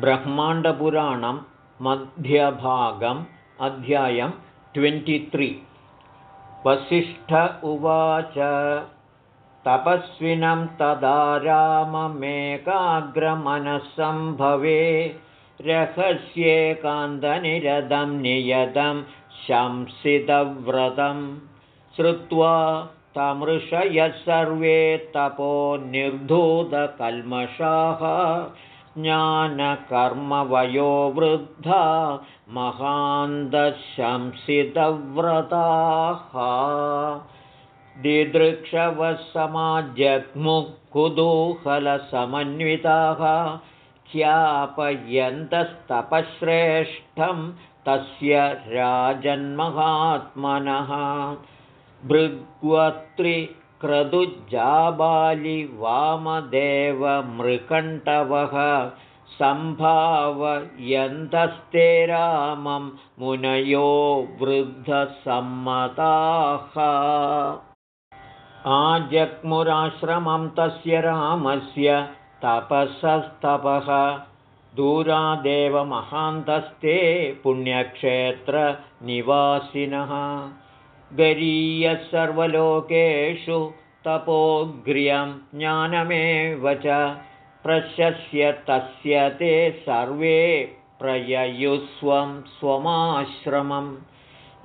ब्रह्माण्डपुराणं मध्यभागम् अध्यायं ट्वेण्टित्रि वसिष्ठ उवाच तपस्विनं तदा राममेकाग्रमनसम्भवे रहस्येकान्तनिरदं नियतं शंसितव्रतं श्रुत्वा तमृषयः सर्वे तपो निर्धूतकल्मषाः ज्ञानकर्मवयो वृद्धा महान्तशंसितव्रताः। दिदृक्षवसमाजग्मुकुतूहलसमन्विताः ख्यापयन्तस्तपश्रेष्ठं तस्य राजन्महात्मनः भृग्वत्रिक्रतुजाबालिवामदेवमृकण्टवः सम्भावयन्तस्ते रामं मुनयो वृद्धसम्मताः। आजग्मुराश्रमं तस्य रामस्य तपसस्तपः। दूरादेवमहान्तस्ते पुण्यक्षेत्रनिवासिनः गरीयः सर्वलोकेषु तपोग्र्यं ज्ञानमेव च प्रशस्य तस्य ते सर्वे प्रययुस्वं स्वमाश्रमम्।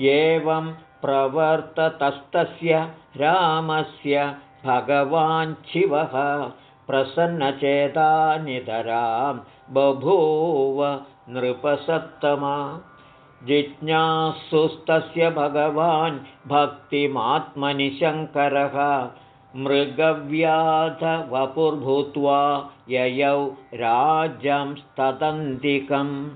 एवं प्रवर्ततस्तस्य रामस्य भगवान् शिवः प्रसन्नचेतानितरां बभूव नृपसत्तमा जिज्ञासुस्तस्य भगवान् भक्तिमात्मनि शङ्करः। मृगव्याधवपुर्भूत्वा ययौ राज्यंस्तदन्तिकम्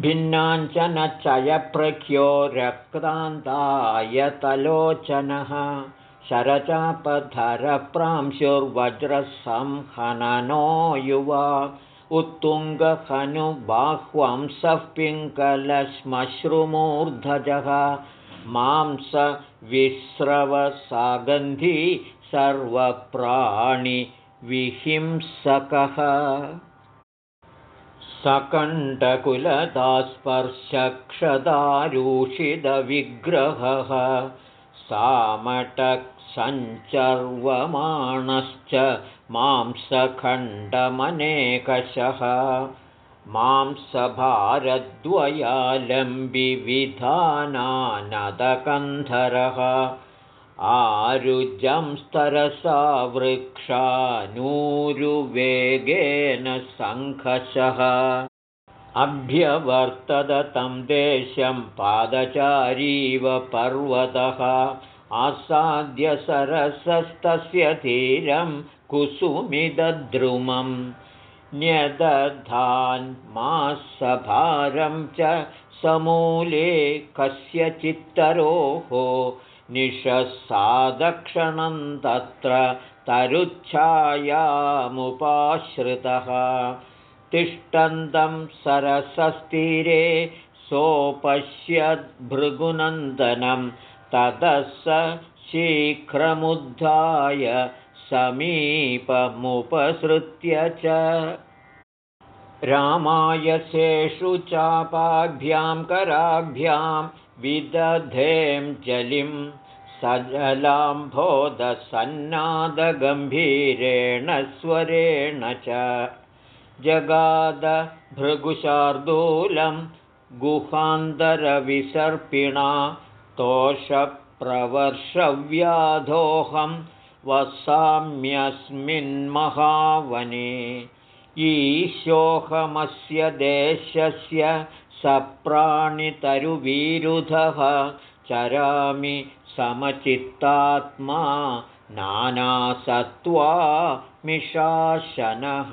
भिन्नाञ्चनचयप्रख्यो रक्तान्तायतलोचनः। शरचापधरप्रांशुर्वज्रसंहननो युवा उत्तुङ्गहनुबाह्वंसः पिङ्गलश्मश्रुमूर्धजः मांसविस्रवसागन्धी सर्वप्राणिविहिंसकः। सकण्डकुलदास्पर्शक्षदारूषितविग्रहः। सामटक्सञ्चर्वमाणश्च मांसखण्डमनेकशः। मांसभारद्वयालम्बिविधानानदकन्धरः। आरुजंस्तरसा वृक्षानूरुवेगेन सङ्घषः अभ्यवर्तत देशं पादचारीव पर्वतः आसाद्य सरसस्तस्य धीरं कुसुमिदद्रुमं न्यदधान्मासभारं च समूले कस्यचित्तरोः निशसादक्षणं तत्र तरुच्छायामुपाश्रितः। तिष्ठन्तं सरसस्तीरे सोपश्यद्भृगुनन्दनं ततः स शीघ्रमुद्धाय समीपमुपसृत्य च। रामायसेषु चापाभ्यां कराभ्यां विदधें जलिं सजलाम्भोदसन्नादगम्भीरेण स्वरेण च। जगादभृगुशार्दूलं गुहान्तरविसर्पिणा तोषप्रवर्षव्याधोऽहं वसाम्यस्मिन्महावने ईशोऽहमस्य देशस्य सप्राणितरुवीरुधः चरामि समचित्तात्मा नानासत्त्वा मिशासनः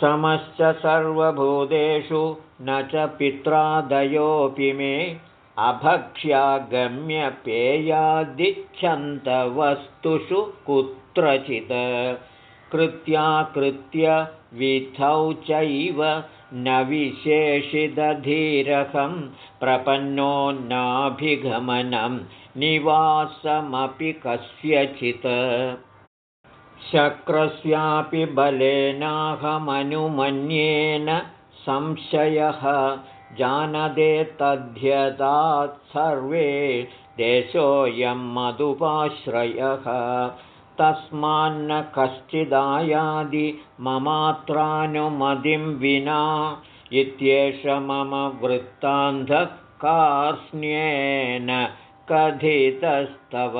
समश्च सर्वभूतेषु न च पित्रादयोऽपि मे अभक्ष्यागम्यपेयादिच्छन्तवस्तुषु कुत्रचित्। कृत्याकृत्य विधौ चैव न विशेषितधीरकं प्रपन्नो नाभिगमनं निवासमपि कस्यचित् शक्रस्यापि बलेनाहमनुमन्येन संशयः। जानदे तद्ध्यतात् सर्वे देशोऽयं मधुपाश्रयः। तस्मान्न कश्चिदायादि ममात्रानुमतिं विना इत्येष मम वृत्तान्धकार्ष्ण्येन कथितस्तव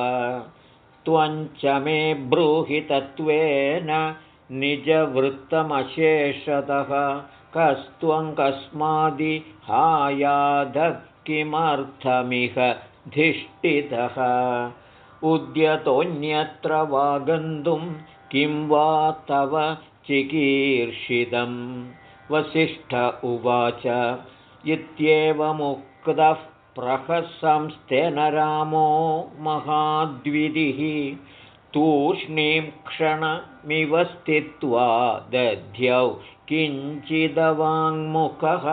त्वञ्च मे ब्रूहि तत्त्वेन निजवृत्तमशेषतः। कस्त्वं कस्मादिहायाधः किमर्थमिह धिष्ठितः। उद्यतोऽन्यत्र वा गन्तुं किं वा तव चिकीर्षितं वसिष्ठ उवाच इत्येवमुक्तः प्रहसंस्तेन रामो महाद्विधिः तूष्णीं क्षणमिव स्थित्वा दध्यौ किञ्चिदवाङ्मुखः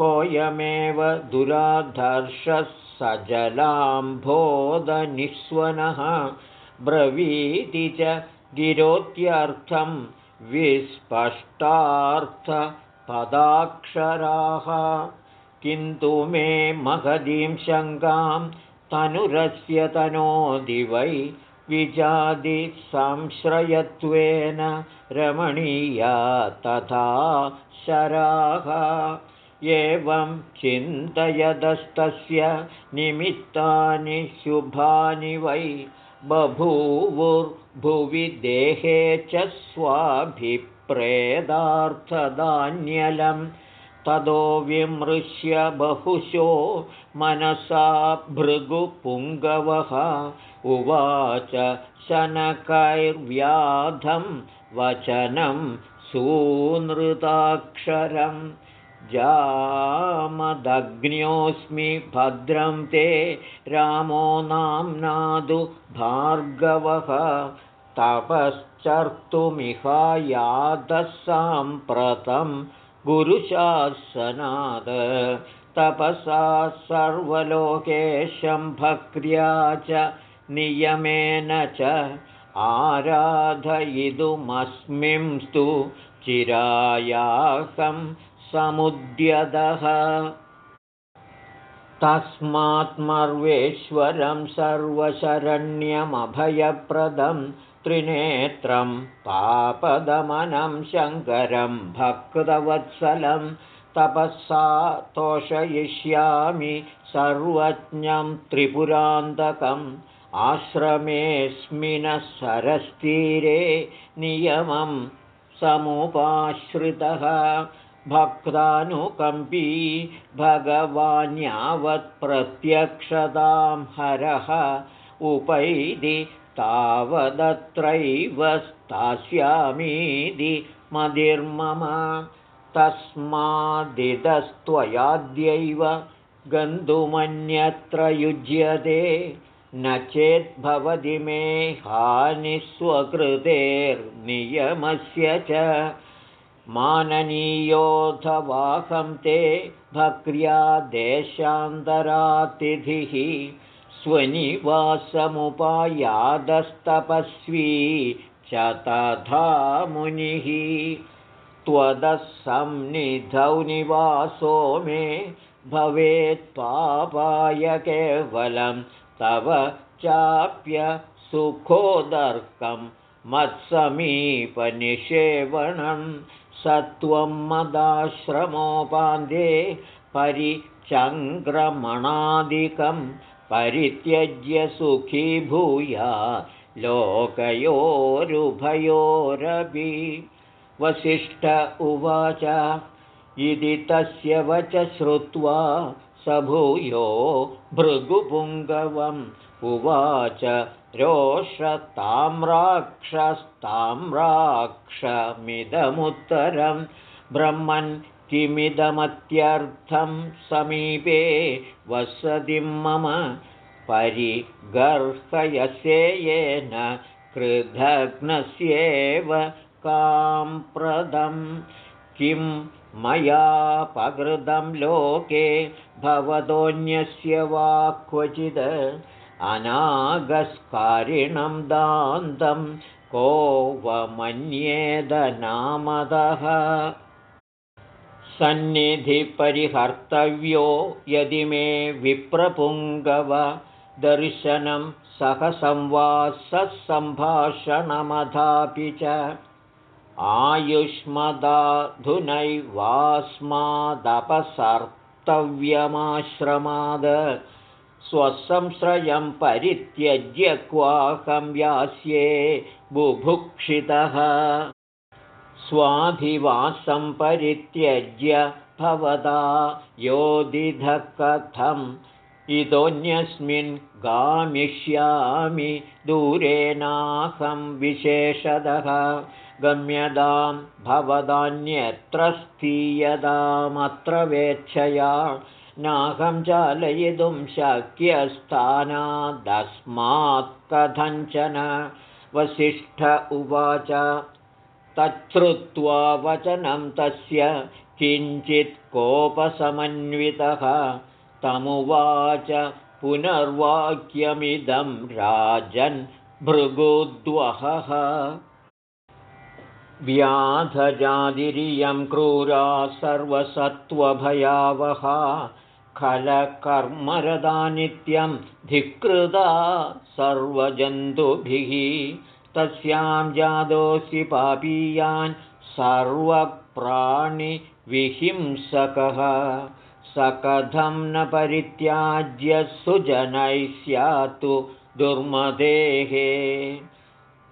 कोऽयमेव दुराधर्षः सजलाम्भोदनिःस्वनः ब्रवीति च गिरोत्यर्थं विस्पष्टार्थपदाक्षराः किन्तु मे महदीं शङ्कां तनुरस्य तनोदिवै विजादिसंश्रयत्वेन रमणीया तथा शराः। एवं चिन्तयदस्तस्य निमित्तानि शुभानि वै बभूवुर्भुवि देहे च स्वाभिप्रेदार्थदान्यलं तदो विमृश्य बहुशो मनसा भृगुपुङ्गवः। उवाच शनकैर्व्याधं वचनं सूनृताक्षरम्। जामदग्न्योऽस्मि भद्रं ते रामो नाम्नादु भार्गवः। तपश्चर्तुमिहायादः साम्प्रतं गुरुशासनाद तपसा सर्वलोकेशं भक्र्या च नियमेन च आराधयितुमस्मिंस्तु चिरायाहं समुद्यतः। तस्मात्मर्वेश्वरं सर्वशरण्यमभयप्रदं त्रिनेत्रं पापदमनं शङ्करं भक्तवत्सलं तपःसा तोषयिष्यामि सर्वज्ञं त्रिपुरान्तकम्। आश्रमेऽस्मिन् सरस्तीरे नियमं समुपाश्रितः। भक्तानुकम्पी भगवान्यावत्प्रत्यक्षतां हरः। उपैदि तावदत्रैव स्थास्यामीति मदिर्मम। तस्मादिदस्त्वयाद्यैव गन्तुमन्यत्र युज्यते न चेद्भवति मे हानिस्वकृतेर्नियमस्य च। माननीयोऽथवाहं ते भक्र्या देशान्तरातिथिः स्वनिवासमुपायादस्तपस्वी च तथा मुनिः। त्वदसंनिधौ निवासो मे भवेत्पापाय केवलं तव चाप्य सुखोदर्कं मत्समीपनिषेवणम् सत्वं मदाश्रमोपान्ते परिचङ्क्रमणादिकं परित्यज्य सुखी भूया लोकयोरुभयोरपि। वसिष्ठ उवाच इति तस्य वच श्रुत्वा स भूयो भृगुपुङ्गवम्। उवाच रोषताम्राक्षस्ताम्राक्षमिदमुत्तरं ब्रह्मन् किमिदमत्यर्थं समीपे वसतिं मम परिगर्हयसेयेन कृधग्नस्येव काम्प्रदं किं मयापकृतं लोके भवतोऽन्यस्य वा क्वचित् अनागस्कारिणं दान्तं को वमन्येदनामदः सन्निधिपरिहर्तव्यो यदि मे विप्रपुङ्गव दर्शनं सहसंवाससम्भाषणमथापि च। आयुष्मदाधुनैवास्मादपसर्तव्यमाश्रमाद। स्वसंश्रयं परित्यज्य क्वाकं यास्ये बुभुक्षितः स्वाधिवासं परित्यज्य भवदा योदिधः कथम् इतोऽन्यस्मिन् गामिष्यामि दूरेनाहं विशेषतः गम्यतां भवदान्यत्र स्थीयतामत्र वेच्छया। नाहं चालयितुं शक्यस्थानादस्मात् कथञ्चन। वसिष्ठ उवाच तच्छ्रुत्वा वचनं तस्य किञ्चित् कोपसमन्वितः। तमुवाच पुनर्वाक्यमिदं राजन् भृगुद्वहः। व्याधजादिरियं क्रूरा सर्वसत्त्वभयावहा। खलकर्मरदा नित्यं धिक्कृता सर्वजन्तुभिः तस्यां जादोऽसि पापीयान् सर्वप्राणिविहिंसकः। स कथं न परित्याज्य सुजनैः स्यात्तु दुर्मदेः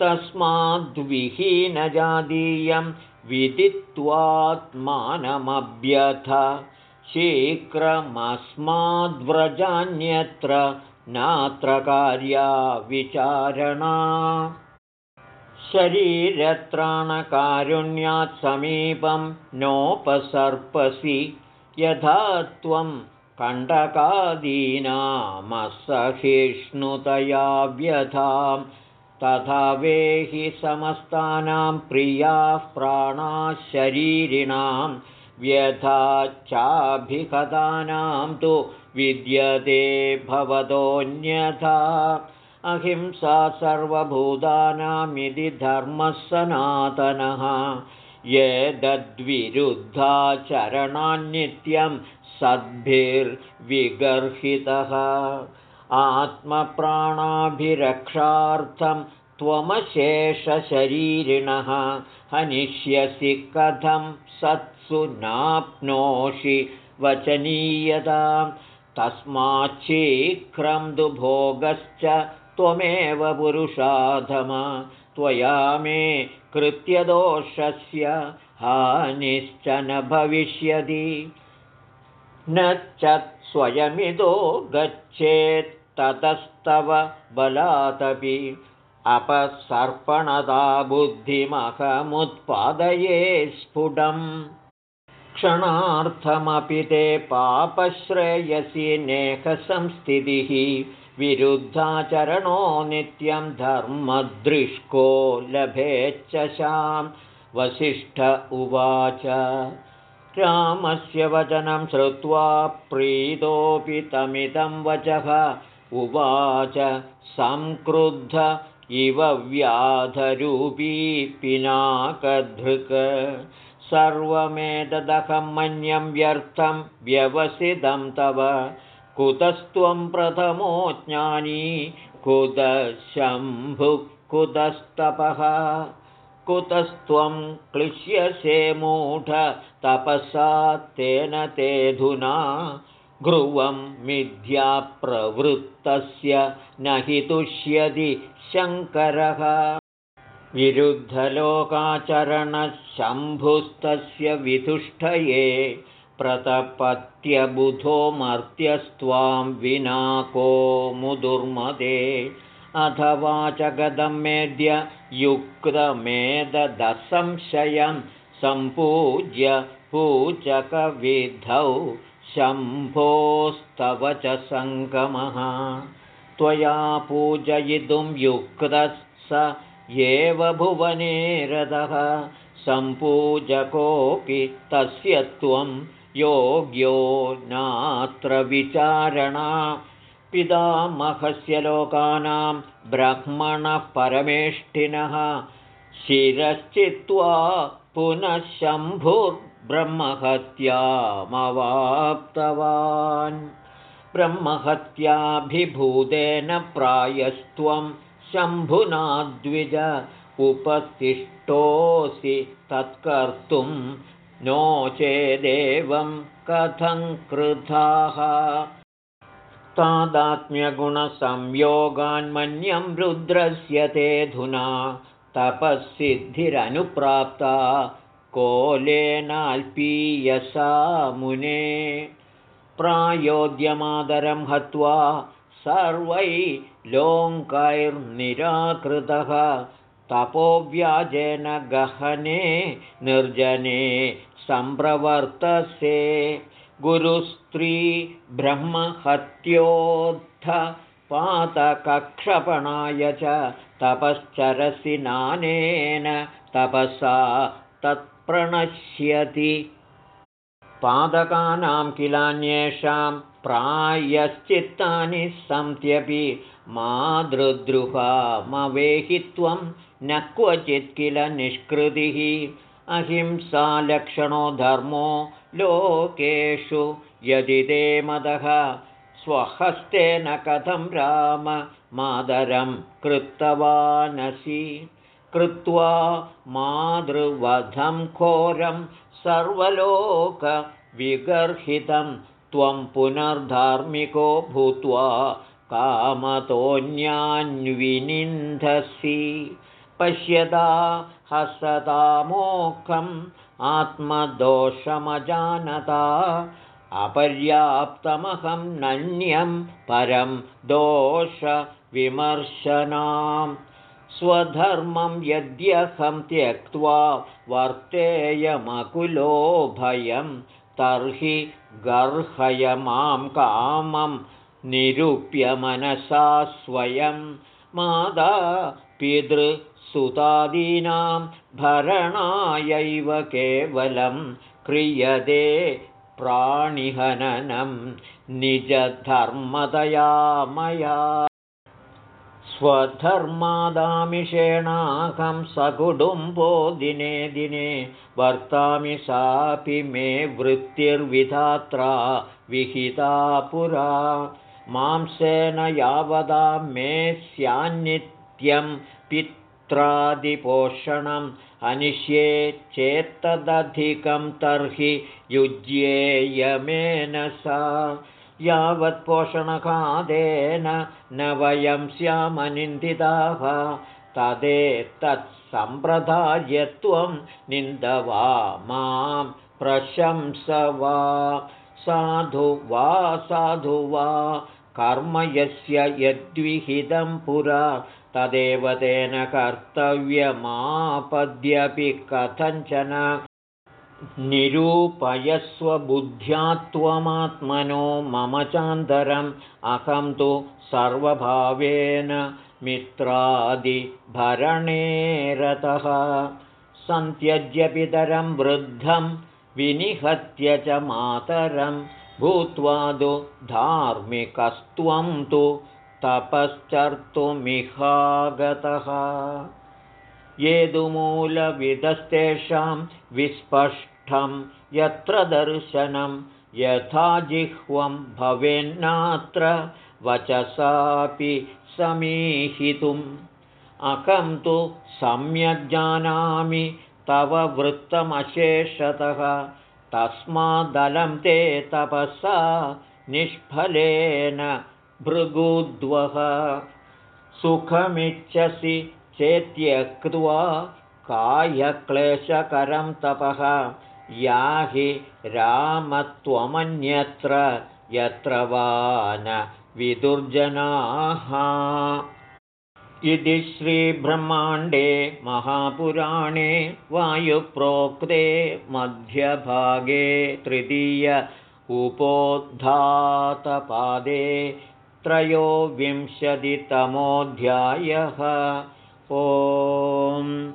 तस्माद्विहीनजातीयं विदित्वात्मानमभ्यथ। शीघ्रमस्माद्व्रजान्यत्र नात्र कार्या विचारणा शरीरत्राणकारुण्यात् समीपं नोपसर्पसि यथा त्वं कण्टकादीनामसहिष्णुतया व्यथां तथा वेहि समस्तानां प्रियाः प्राणाः शरीरिणां व्यथा चाभिहतानां तु विद्यते भवतोऽन्यथा अहिंसा सर्वभूतानामिति धर्मः सनातनः यदद्विरुद्धाचरणान्नित्यं सद्भिर्विगर्हितः। आत्मप्राणाभिरक्षार्थं त्वमशेषशरीरिणः। हनिष्यसि कथं सत्सु नाप्नोषि वचनीयतां। तस्माच्छीघ्रं दुभोगश्च त्वमेव पुरुषाधम त्वया मे कृत्यदोषस्य हानिश्च न भविष्यति। न च स्वयमिदो गच्छेत्ततस्तव बलादपि। अपसर्पणदा बुद्धिमहमुत्पादये स्फुटम्। क्षणार्थमपि ते पापश्रेयसि नेकसंस्थितिः विरुद्धाचरणो नित्यं धर्मदृष्को लभेच्छशां। वसिष्ठ उवाच रामस्य वचनं श्रुत्वा प्रीतोऽपि तमिदं वचः। उवाच संक्रुद्ध इव व्याधरूपी पिनाकधृक्। सर्वमेतदहं मन्यं व्यर्थं व्यवसितं तव कुतस्त्वं प्रथमो ज्ञानी कुतशम्भुः कुतस्तपः। कुतस्त्वं क्लिश्यसे मूढ तपसा तेन तेऽधुना घ्रुवं मिथ्याप्रवृत्तस्य न हि तुष्यति शङ्करः। विरुद्धलोकाचरणशम्भुस्तस्य वितुष्टये प्रतपत्यबुधो मर्त्यस्त्वां विना को मुदुर्मदे। अथवा च गदं मेद्य युक्तमेददसंशयं सम्पूज्य पूजकविधौ शम्भोस्तव च सङ्गमः। त्वया पूजयितुं युक्तः स एव भुवने रथः सम्पूजकोऽपि तस्य त्वं योग्यो नात्र विचारणा। पितामहस्य लोकानां ब्रह्मणः परमेष्ठिनः। शिरश्चित्वा पुनः शम्भुर्ब्रह्महत्यामवाप्तवान् ब्रह्महत्याभिभूतेन प्रायस्त्वं शम्भुनाद्विज उपतिष्ठोऽसि तत्कर्तुं नो चेदेवं कथं कृताः तादात्म्यगुणसंयोगान्मन्यं रुद्रस्य तेऽधुना तपःसिद्धिरनुप्राप्ता कोलेनाल्पीयसा मुने। प्रायोद्यमादरं हत्वा सर्वै लोङ्कैर्निराकृतः तपोव्याजेन गहने निर्जने सम्प्रवर्तसे। गुरुस्त्री ब्रह्महत्योत्थ पातकक्षपणाय च तपश्चरसि नानेन तपसा तत्प्रणश्यति। पादकानां किलान्येषां प्रायश्चित्तानि सन्त्यपि मातृद्रुहामवेहि त्वं न क्वचित् किल निष्कृतिः। अहिंसालक्षणो धर्मो लोकेषु यदि ते मदः स्वहस्तेन कथं राम मादरं कृतवानसि कृत्वा मातृवधं घोरं सर्वलोकविगर्हितं त्वं पुनर्धार्मिको भूत्वा कामतोऽन्यान्विनिन्धसि। पश्यता हसतामोखम् आत्मदोषमजानता। अपर्याप्तमहं नन्यं परं दोषविमर्शनां स्वधर्मं यद्यहं त्यक्त्वा वर्तेयमकुलो भयं तर्हि गर्हय मां कामं निरूप्यमनसा स्वयं मादा पितृ सुतादीनां भरणायैव केवलं क्रियते प्राणिहननं निजधर्मतया मया। स्वधर्मादामिषेणाहं सकुटुम्बो दिने दिने वर्तामि सापि मे वृत्तिर्विधात्रा विहिता पुरा मांसेन यावदा मे स्यान्नित्यं पित् पुत्रादिपोषणम् अनिष्ये चेत्तदधिकं तर्हि युज्येयमेन सा। यावत्पोषणकादेन न वयं स्यामनिन्दिताः तदेतत्सम्प्रदायत्वं निन्दवा मां प्रशंस वा साधु वा साधु वा कर्म यस्य यद्विहितं पुरा तदेव तेन कर्तव्यमापद्यपि कथञ्चन निरूपयस्वबुद्ध्या त्वमात्मनो मम चान्तरम् अहं तु सर्वभावेन मित्रादिभरणे रतः। सन्त्यज्यपितरं वृद्धं विनिहत्य च मातरं भूत्वा तु धार्मिकस्त्वं तु तपश्चर्तुमिहागतः। येदुमूलविदस्तेषां विस्पष्टं यत्र दर्शनं यथा जिह्वं भवेन्नात्र वचसापि समीहितुम्। अकं तु सम्यग्जानामि तव वृत्तमशेषतः तस्मादलं ते तपसा निष्फलेन भृगुद्वः। सुखमिच्छसि चेत्यक्त्वा कायक्लेशकरं तपः। याहि रामत्वमन्यत्र यत्र वा न विदुर्जनाः इति श्रीब्रह्माण्डे महापुराणे वायुप्रोक्ते मध्यभागे तृतीय उपोद्धातपादे त्रयोविंशतितमोऽध्यायः। ओम्